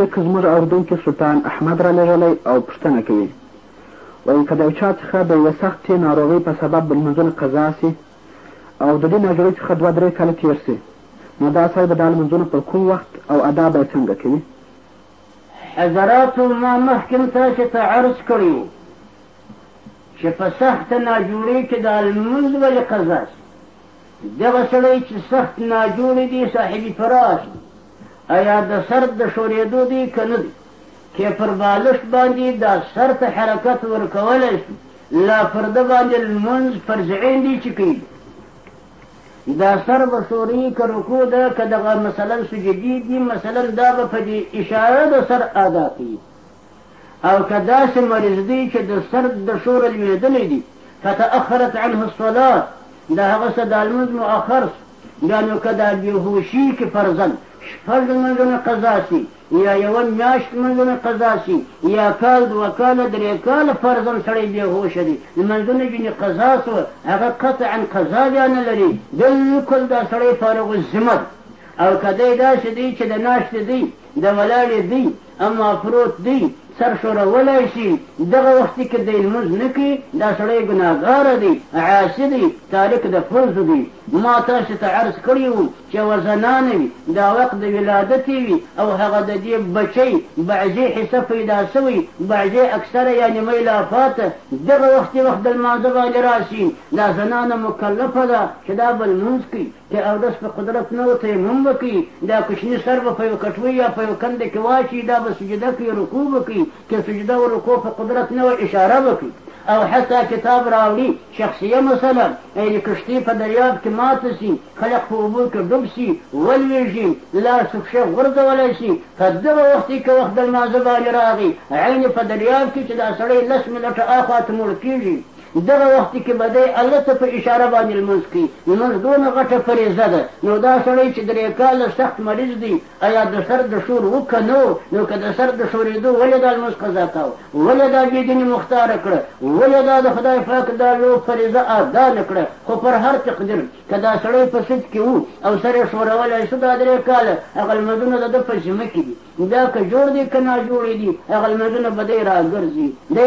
لکه زموږ اوردونکي سلطان احمد رالېږلی او پوښتنه کوي وايي که د یو چا څخه د یوې سختې ناروغۍ په سبب د لمونځونه قضا شي او د دې ناجوړۍ څخه دوه درې کاله تېر شي نو دا سړی به دا لمونځونه په کوم وخت او ادا به یې څنګه کوي؟ حضراتو ما مخکې تاسې ته عرض کړی و چې په سخته ناجوړۍ کې دا لمونځ ولې قضا شي دغه سړی چې سخت ناجوړی دی صاحب فراش دی ایا د سر د ښورېدو دی که نه دی که پر بالښت باندې دا سر ته حرکت ورکولی شو لا پر ده باندې لمونځ فرض عین دی چې کوي دا سر به ښوري که رکو ده که دغه مثلا سجدي دي مثلا دا به په دې اشاره د سر ادا کوي او که داسې مریض دی چې د سر د شوره لوېدلی دی فتأخرت عنه الصلاة د هغه څه دا لمونځ مؤخر سو بیا نو که دا بېهوشي کې فرضاً شپږ لمونځونه قضا سي یا یوه میاشت لمونځونه قضا سي یا کال دوه کاله درې کاله فرضاً سړی بېهوشه دی لمونځونه ځینې قضا سو هغه قطعا قضا بیا نه لري بلکل دا سړی فارغ الذمه او که دی داسې دی چې د ناشتې دی د ولاړې دی اما پروت دی سر ښورولی شي دغه وخت کې دی لمونځ نه کوي دا سړی ګناهګار دی عاصي دی تارک د فرضو دی ما تاسو ته عرض کړی وو چې یوه زنانه وي دا وخت د ولادت یې وي او هغه د دې بچی بعضې حصه پیدا سوی بعضې اکثره یا نیمۍ لا پاته دغه وخت وخت د لمانځه باندې راسي دا زنانه مکلفه ده چې دا به لمونځ کوي د اودس په قدرت نه و، تیمم وکړي، دا کوچني سر به په یو کټوۍ یا په یو کندې کې واچوي، دا به سجده کوي، رکوع به کوي، که سجده او رکوع په قدرت نه وه، اشاره به کوي او حتی کتاب راوړي، شخصیه مثلا یعنې کښتۍ په دریاب کې ماته شي، خلق په اوبو کې ډوب شي، ولوېږي، لاس او پښې غورځولی شي، په دغه وخت کې که وخت د لمانځه باندې راغی، عین په دریاب کې چې دا سړی لس منټه اخوا ته موړ کېږي، دغه وخت کي به دی الله ته په اشاره باندې لمونځ کوي، لمونځ دونه غټه فريضه ده، نو دا سړی چې درې کاله سخت مريض دی، ايا د سر د شور وو که نه وو، نو که د سر د شورېدو ولې دا لمونځ قضا کاوه، ولې دا بې ديني مختاره کړه، ولې دا د خدای پاک دا لو فريضه ادا نه کړه، خو پر هر تقدير که دا سړی په سد کي وو او سر يې شورولای شو، دا درې کاله هغه لمونځونه د ده په ذمه کي دي. دا که جوړ دی که ناجوړ دی هغه لمونځونه به دی راګرځي دی